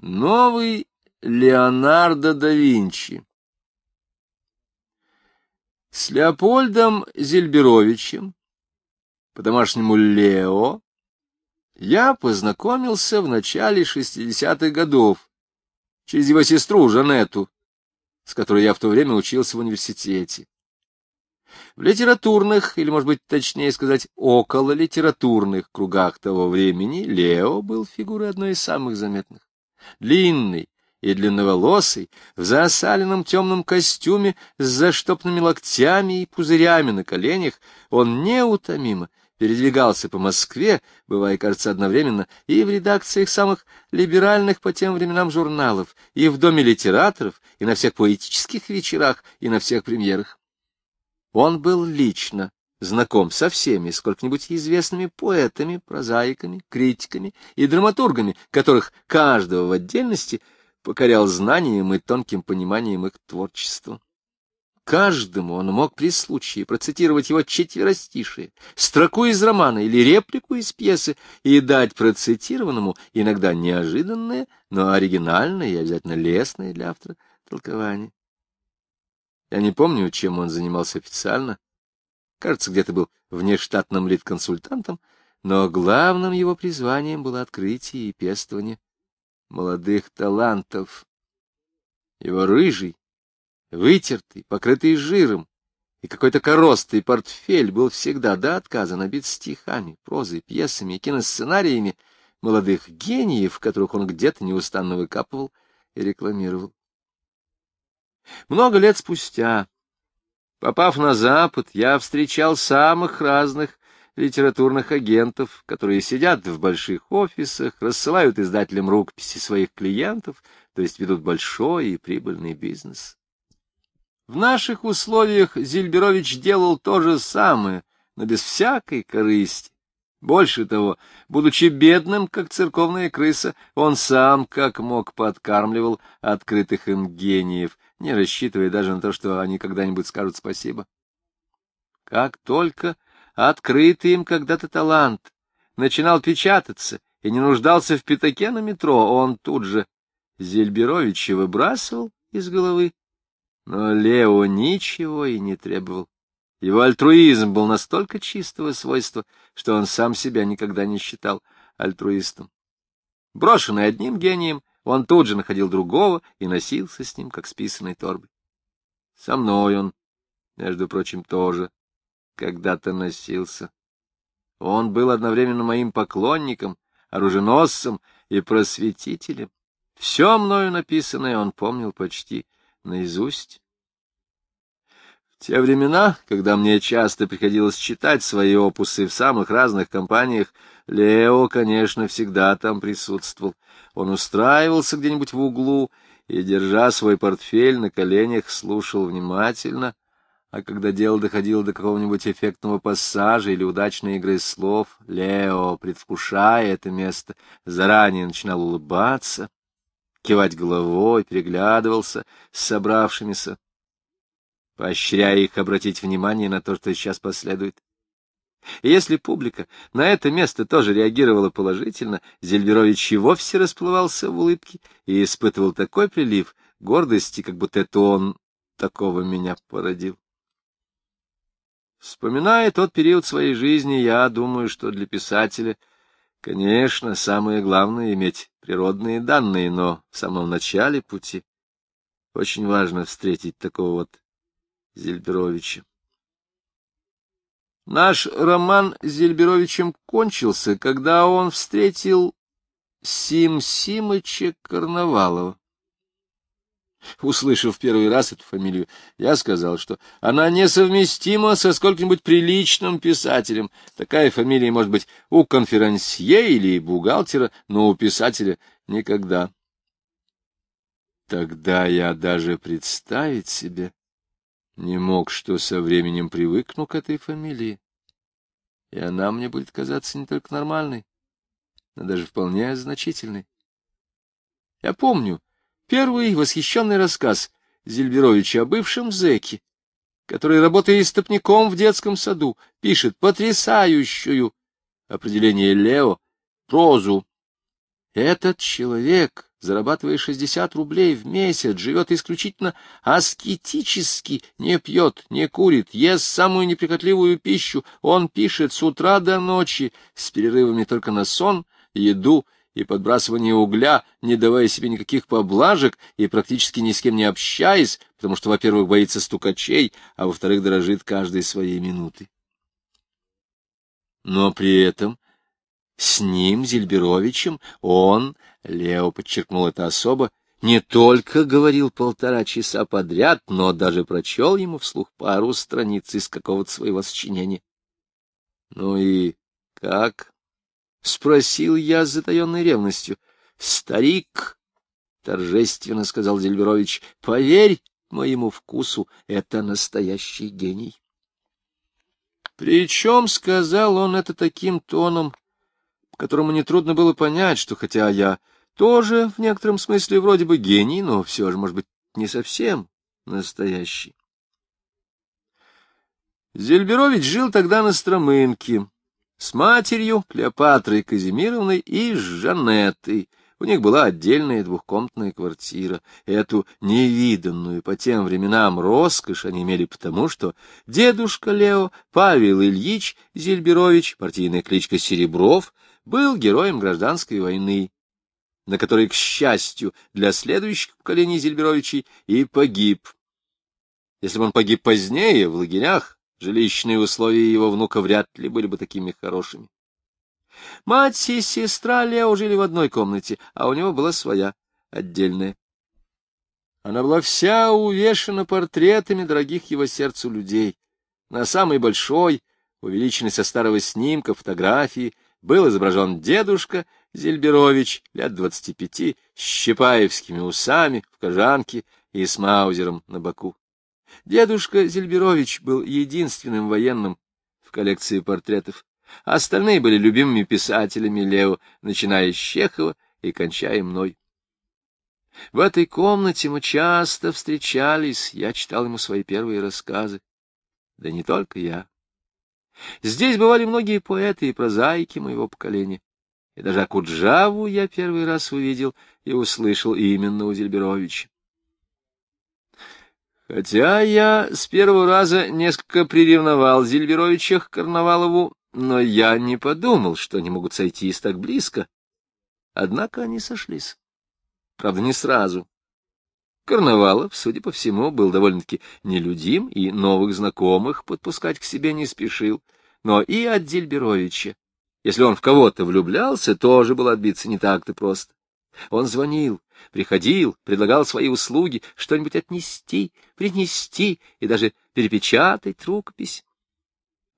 Новый Леонардо да Винчи С Леопольдом Зельберовичем, по-домашнему Лео, я познакомился в начале 60-х годов через его сестру Жанетту, с которой я в то время учился в университете. В литературных, или, может быть, точнее сказать, около литературных кругах того времени Лео был фигурой одной из самых заметных длинный и длинноволосый, в засаленном темном костюме с заштопными локтями и пузырями на коленях, он неутомимо передвигался по Москве, бывая, кажется, одновременно и в редакциях самых либеральных по тем временам журналов, и в Доме литераторов, и на всех поэтических вечерах, и на всех премьерах. Он был лично знаком со всеми сколько-нибудь известными поэтами, прозаиками, критиками и драматургами, которых каждого в отдельности покорял знанием и тонким пониманием их творчества. Каждому он мог при случае процитировать его четверостишие, строку из романа или реплику из пьесы и дать процитированному иногда неожиданное, но оригинальное и обязательно лестное для автора толкование. Я не помню, чем он занимался официально, кажется, где-то был внештатным лид-консультантом, но главным его призванием было открытие и пестование молодых талантов. Его рыжий, вытертый, покрытый жиром, и какой-то коростый портфель был всегда до отказа набит стихами, прозой, пьесами и киносценариями молодых гениев, которых он где-то неустанно выкапывал и рекламировал. Много лет спустя, Попав на Запад, я встречал самых разных литературных агентов, которые сидят в больших офисах, рассылают издателям рукописи своих клиентов, то есть ведут большой и прибыльный бизнес. В наших условиях Зильберович делал то же самое, но без всякой корысти. Больше того, будучи бедным, как церковная крыса, он сам, как мог, подкармливал открытых им гениев, не рассчитывая даже на то, что они когда-нибудь скажут спасибо. Как только открытый им когда-то талант начинал печататься и не нуждался в пятаке на метро, он тут же Зельберовича выбрасывал из головы. Но Лео ничего и не требовал. Его альтруизм был настолько чистого свойства, что он сам себя никогда не считал альтруистом. Брошенный одним гением, он тут же находил другого и носился с ним, как с писаной торбой. Со мной он, между прочим, тоже когда-то носился. Он был одновременно моим поклонником, оруженосцем и просветителем. Все мною написанное он помнил почти наизусть. Те времена, когда мне часто приходилось читать свои опусы в самых разных компаниях, Лео, конечно, всегда там присутствовал. Он устраивался где-нибудь в углу и, держа свой портфель на коленях, слушал внимательно, а когда дело доходило до какого-нибудь эффектного пассажа или удачной игры слов, Лео, предвкушая это место, заранее начинал улыбаться, кивать головой, переглядывался с собравшимися, поощряя их обратить внимание на то, что сейчас последует. И если публика на это место тоже реагировала положительно, Зельверович и вовсе расплывался в улыбке и испытывал такой прилив гордости, как будто это он такого меня породил. Вспоминая тот период своей жизни, я думаю, что для писателя, конечно, самое главное — иметь природные данные, но в самом начале пути очень важно встретить такого вот Зельберовича. Наш роман с Зельберовичем кончился, когда он встретил Сим Симыча Карнавалова. Услышав первый раз эту фамилию, я сказал, что она несовместима со сколь-нибудь приличным писателем. Такая фамилия может быть у конферансье или бухгалтера, но у писателя никогда. Тогда я даже представить себе не мог, что со временем привыкну к этой фамилии, и она мне будет казаться не только нормальной, но даже вполне значительной. Я помню первый восхищенный рассказ Зельберовича о бывшем зэке, который, работая истопником в детском саду, пишет потрясающую определение Лео прозу. Этот человек, зарабатывая 60 рублей в месяц, живет исключительно аскетически, не пьет, не курит, ест самую неприхотливую пищу, он пишет с утра до ночи, с перерывами только на сон, еду и подбрасывание угля, не давая себе никаких поблажек и практически ни с кем не общаясь, потому что, во-первых, боится стукачей, а во-вторых, дорожит каждой своей минутой. Но при этом с ним, Зельберовичем, он, Лео подчеркнул это особо, не только говорил полтора часа подряд, но даже прочел ему вслух пару страниц из какого-то своего сочинения. — Ну и как? — спросил я с затаенной ревностью. — Старик, — торжественно сказал Зельберович, — поверь моему вкусу, это настоящий гений. Причем сказал он это таким тоном, которому нетрудно было понять, что хотя я тоже в некотором смысле вроде бы гений, но все же, может быть, не совсем настоящий. Зельберович жил тогда на Стромынке, с матерью Клеопатрой Казимировной и с Жанеттой. У них была отдельная двухкомнатная квартира. Эту невиданную по тем временам роскошь они имели потому, что дедушка Лео, Павел Ильич Зельберович, партийная кличка Серебров, был героем гражданской войны, на которой, к счастью, для следующих поколений Зельберовичей и погиб. Если бы он погиб позднее, в лагерях, Жилищные условия его внука вряд ли были бы такими хорошими. Мать и сестра Лео жили в одной комнате, а у него была своя, отдельная. Она была вся увешана портретами дорогих его сердцу людей. На самой большой, увеличенной со старого снимка фотографии, был изображен дедушка Зельберович, лет двадцати пяти, с щепаевскими усами, в кожанке и с маузером на боку. Дедушка Зельберович был единственным военным в коллекции портретов. Остальные были любимыми писателями Лео, начиная с Чехова и кончая мной. В этой комнате мы часто встречались, я читал ему свои первые рассказы. Да не только я. Здесь бывали многие поэты и прозаики моего поколения. И даже Акуджаву я первый раз увидел и услышал именно у Зельберовича. Хотя я с первого раза несколько приревновал Зельберовича к Карнавалову, но я не подумал, что они могут сойтись так близко. Однако они сошлись. Правда, не сразу. Карнавалов, судя по всему, был довольно-таки нелюдим и новых знакомых подпускать к себе не спешил, но и от Зельберовича. Если он в кого-то влюблялся, тоже было отбиться не так-то просто. Он звонил, приходил, предлагал свои услуги, что-нибудь отнести, принести и даже перепечатать рукопись.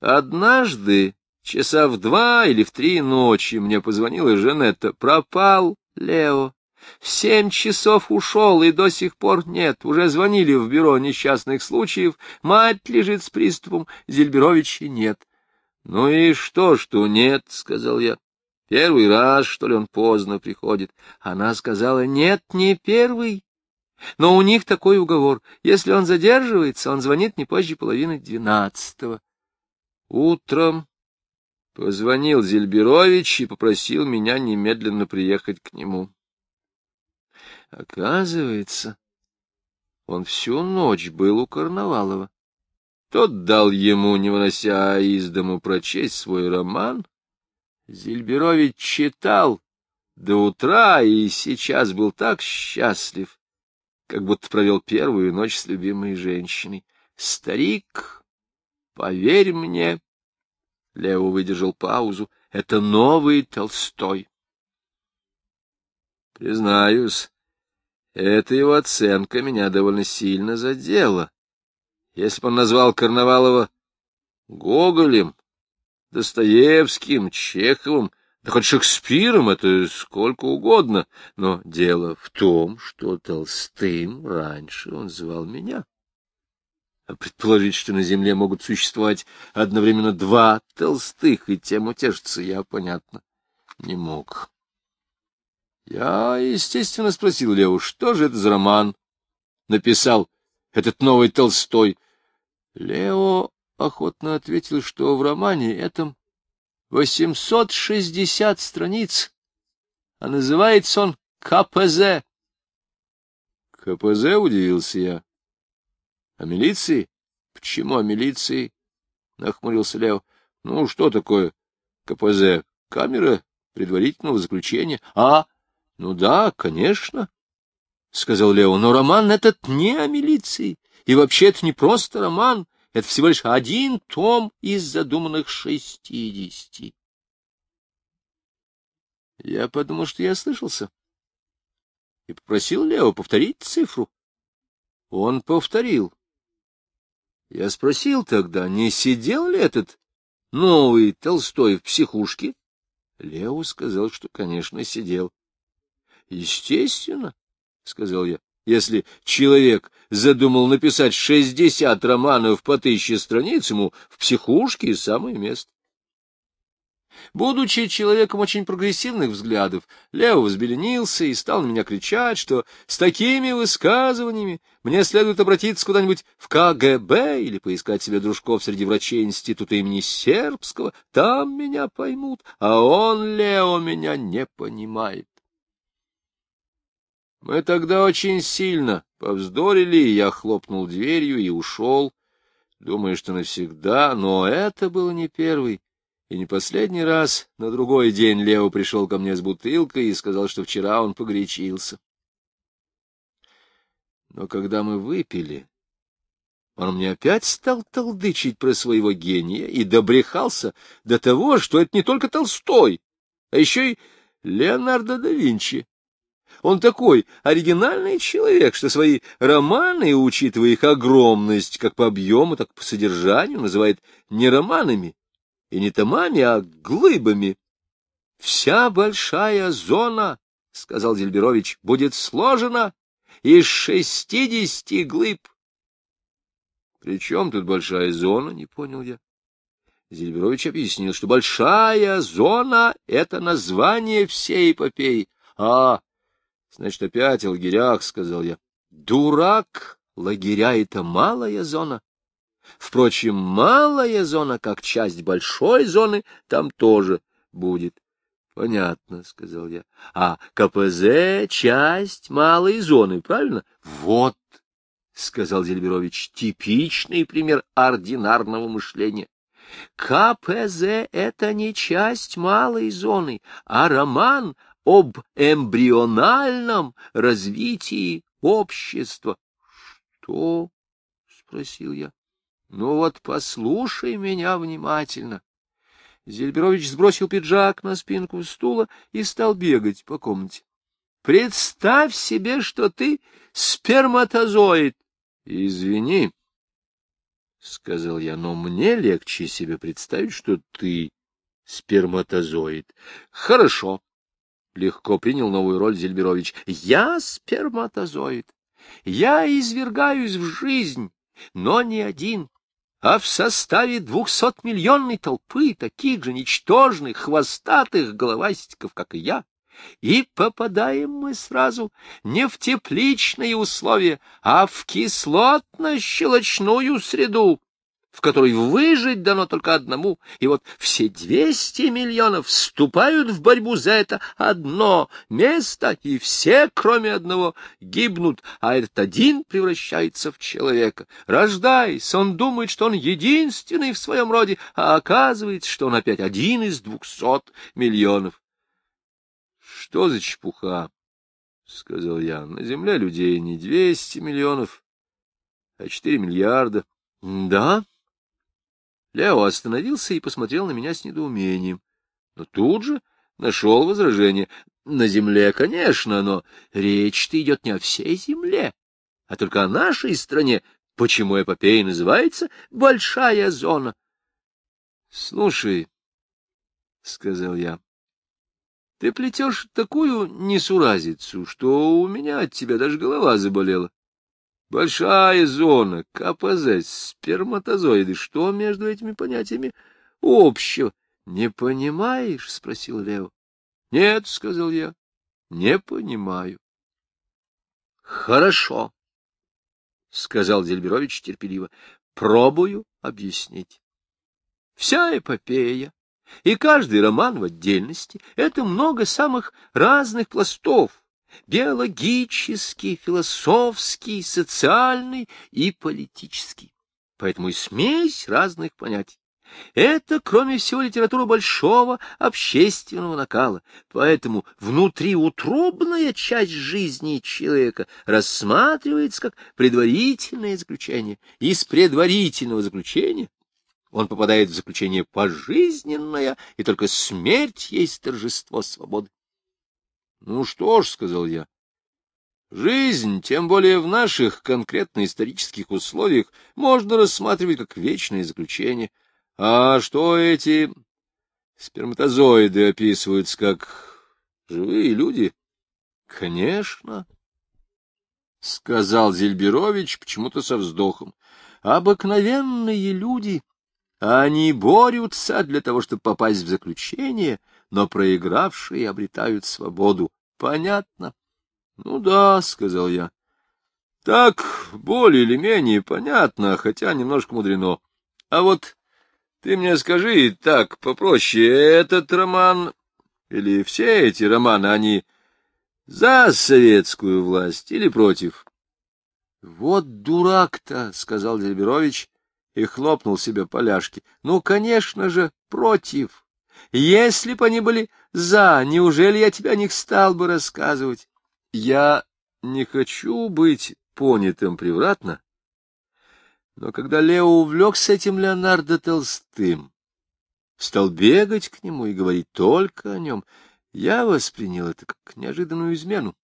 Однажды, часа в два или в три ночи, мне позвонила Жанетта. Пропал Лео. В семь часов ушел, и до сих пор нет. Уже звонили в бюро несчастных случаев. Мать лежит с приступом, Зельберовича нет. — Ну и что, что нет, — сказал я. Первый раз, что ли, он поздно приходит. Она сказала, нет, не первый. Но у них такой уговор. Если он задерживается, он звонит не позже половины двенадцатого. Утром позвонил Зельберович и попросил меня немедленно приехать к нему. Оказывается, он всю ночь был у Карнавалова. Тот дал ему, не вынося из дому, прочесть свой роман, Зельберович читал до утра и сейчас был так счастлив, как будто провел первую ночь с любимой женщиной. Старик, поверь мне, Лео выдержал паузу, это новый Толстой. Признаюсь, эта его оценка меня довольно сильно задела. Если бы он назвал Карнавалова Гоголем, Достоевским, Чеховым, да хоть Шекспиром, это сколько угодно. Но дело в том, что Толстым раньше он звал меня. А предположить, что на земле могут существовать одновременно два Толстых, и тем утешиться я, понятно, не мог. Я, естественно, спросил Леву, что же это за роман написал этот новый Толстой. Лео охотно ответил, что в романе этом 860 страниц, а называется он КПЗ. КПЗ, удивился я. А милиции? Почему о милиции? Нахмурился Лео. Ну, что такое КПЗ? Камера предварительного заключения. А, ну да, конечно, — сказал Лео, — но роман этот не о милиции. И вообще это не просто роман, это всего лишь один том из задуманных шестидесяти. Я подумал, что я слышался, и попросил Лео повторить цифру. Он повторил. Я спросил тогда, не сидел ли этот новый Толстой в психушке? Лео сказал, что, конечно, сидел. — Естественно, — сказал я. Если человек задумал написать шестьдесят романов по тысяче страниц, ему в психушке самое место. Будучи человеком очень прогрессивных взглядов, Лео взбеленился и стал на меня кричать, что с такими высказываниями мне следует обратиться куда-нибудь в КГБ или поискать себе дружков среди врачей института имени Сербского. Там меня поймут, а он, Лео, меня не понимает. Мы тогда очень сильно повздорили, я хлопнул дверью и ушел, думая, что навсегда, но это было не первый и не последний раз. На другой день Лео пришел ко мне с бутылкой и сказал, что вчера он погорячился. Но когда мы выпили, он мне опять стал толдычить про своего гения и добрехался до того, что это не только Толстой, а еще и Леонардо да Винчи. Он такой оригинальный человек, что свои романы, учитывая их огромность как по объему, так и по содержанию, называет не романами и не томами, а глыбами. «Вся большая зона, — сказал Зельберович, — будет сложена из шестидесяти глыб». «При чем тут большая зона?» — не понял я. Зельберович объяснил, что большая зона — это название всей эпопеи. А, Значит, опять о лагерях, — сказал я. Дурак! Лагеря — это малая зона. Впрочем, малая зона, как часть большой зоны, там тоже будет. — Понятно, — сказал я. — А КПЗ — часть малой зоны, правильно? — Вот, — сказал Зельберович, — типичный пример ординарного мышления. КПЗ — это не часть малой зоны, а роман — об эмбриональном развитии общества. — Что? — спросил я. — Ну вот послушай меня внимательно. Зельберович сбросил пиджак на спинку стула и стал бегать по комнате. — Представь себе, что ты сперматозоид. — Извини, — сказал я, — но мне легче себе представить, что ты сперматозоид. — Хорошо, Легко принял новую роль Зельберович. Я сперматозоид. Я извергаюсь в жизнь, но не один, а в составе двухсотмиллионной толпы таких же ничтожных, хвостатых головастиков, как и я. И попадаем мы сразу не в тепличные условия, а в кислотно-щелочную среду, в которой выжить дано только одному, и вот все двести миллионов вступают в борьбу за это одно место, и все, кроме одного, гибнут, а этот один превращается в человека. Рождаясь, он думает, что он единственный в своем роде, а оказывается, что он опять один из двухсот миллионов. — Что за чепуха? — сказал я. — На земле людей не двести миллионов, а четыре миллиарда. — Да, Лео остановился и посмотрел на меня с недоумением. Но тут же нашел возражение. На земле, конечно, но речь-то идет не о всей земле, а только о нашей стране. Почему эпопея называется «Большая зона»? — Слушай, — сказал я, — ты плетешь такую несуразицу, что у меня от тебя даже голова заболела. Большая зона, КПЗ, сперматозоиды. Что между этими понятиями общего? — Не понимаешь? — спросил Лео. — Нет, — сказал я, — не понимаю. — Хорошо, — сказал Зельберович терпеливо. — Пробую объяснить. Вся эпопея И каждый роман в отдельности — это много самых разных пластов — биологический, философский, социальный и политический. Поэтому и смесь разных понятий. Это, кроме всего, литература большого общественного накала, поэтому внутриутробная часть жизни человека рассматривается как предварительное заключение. Из предварительного заключения он попадает в заключение пожизненное, и только смерть есть торжество свободы. — Ну что ж, — сказал я, — жизнь, тем более в наших конкретно исторических условиях, можно рассматривать как вечное заключение. А что эти сперматозоиды описываются как живые люди? — Конечно, — сказал Зельберович почему-то со вздохом. — Обыкновенные люди они борются для того, чтобы попасть в заключение, но проигравшие обретают свободу. Понятно? Ну да, — сказал я. Так, более или менее понятно, хотя немножко мудрено. А вот ты мне скажи так, попроще, этот роман или все эти романы, они за советскую власть или против? — Вот дурак-то, — сказал Дельберович, и хлопнул себя поляшки. Ну, конечно же, против. Если бы они были за, неужели я тебе о них стал бы рассказывать? Я не хочу быть понятым превратно, но когда Лео увлекся этим Леонардо Толстым, стал бегать к нему и говорить только о нем, я воспринял это как неожиданную измену.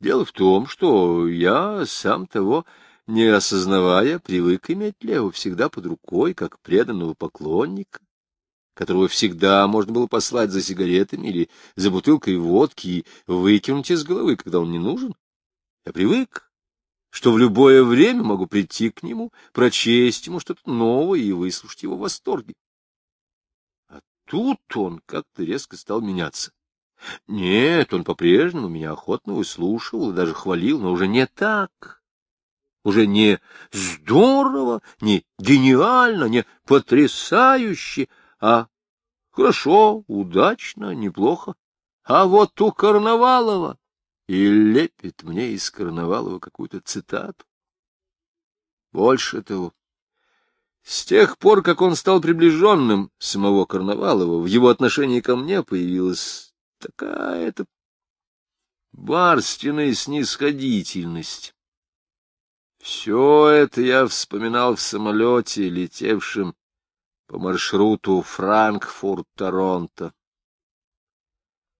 Дело в том, что я, сам того не осознавая, привык иметь Леву всегда под рукой, как преданного поклонника, которого всегда можно было послать за сигаретами или за бутылкой водки и выкинуть из головы, когда он не нужен. Я привык, что в любое время могу прийти к нему, прочесть ему что-то новое и выслушать его в восторге. А тут он как-то резко стал меняться. Нет, он по-прежнему меня охотно выслушивал и даже хвалил, но уже не так уже не здорово, не гениально, не потрясающе, а хорошо, удачно, неплохо. А вот у Карнавалова и лепит мне из Карнавалова какую-то цитату. Больше того, с тех пор, как он стал приближенным самого Карнавалова, в его отношении ко мне появилась такая-то барственная снисходительность, все это я вспоминал в самолете, летевшем по маршруту Франкфурт-Торонто.